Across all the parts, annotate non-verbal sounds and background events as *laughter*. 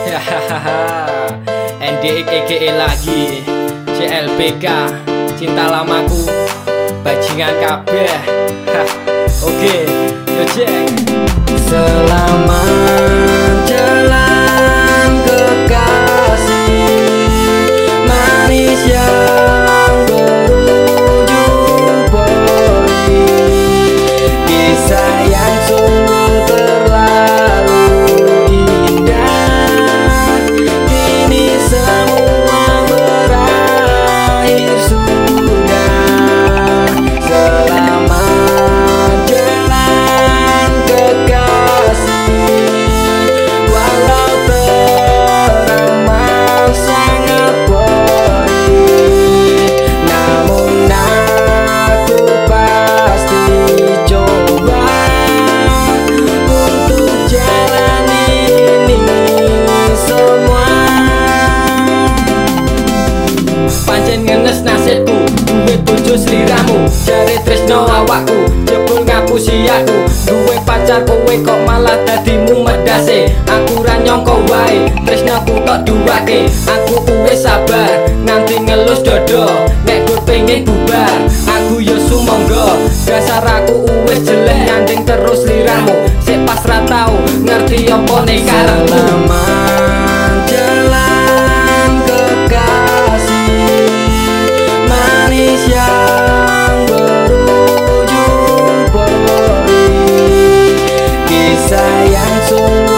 *laughs* NDXEGE lagi CLBK Cinta lamaku Bajingan kabeh. *laughs* Oke Yo cek. Selamat Tresno awakku Jebul ngapusi aku. Duwe pacar kowe kok malah dadimu medase Aku ra nyangka wae Tresnaku tok duwake. Aku wis sabar Nganti ngelus dodo Nek gue pengen bubar. Aku yo sumangga Dasar aku wis jelek Nyanding terus liramu Sik pas ra tau Ngerti apa nek karepmu 太阳出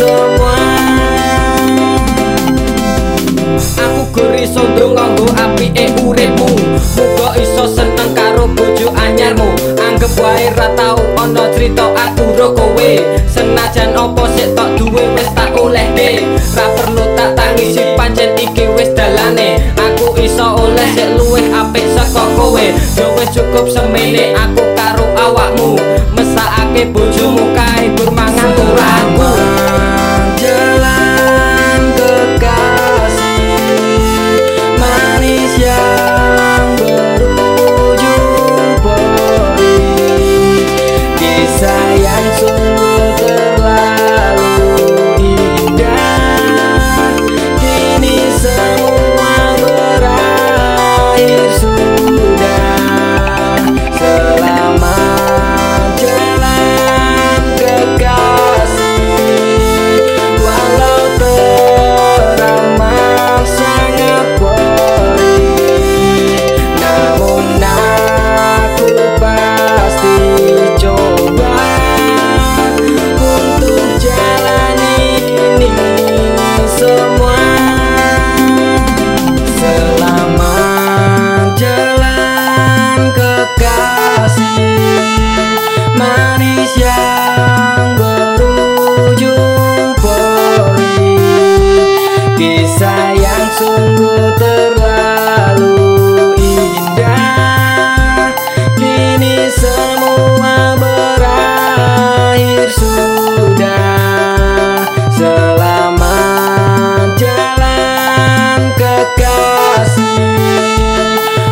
semua Aku guri sondo nganggo api e uripmu. Muga iso seneng karo bojo anyarmu. Anggep wae ra tau ana crita aku ro kowe. Senajan opo sik tok duwe wis tak olehke Ra perlu tak tangisi pancen iki wis dalane. Aku iso oleh sik luwih apik saka kowe. Yo wis cukup semene aku karo awakmu. Mesakake bojomu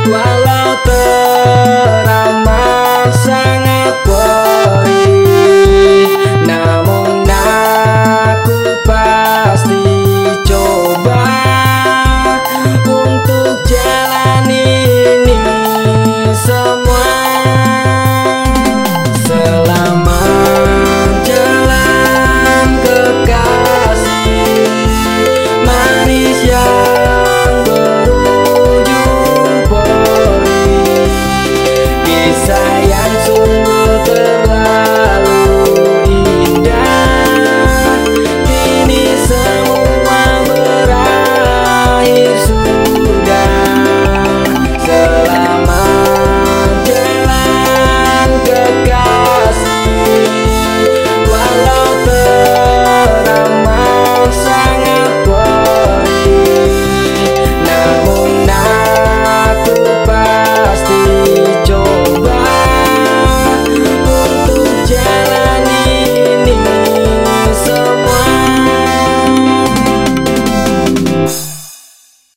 tua lata.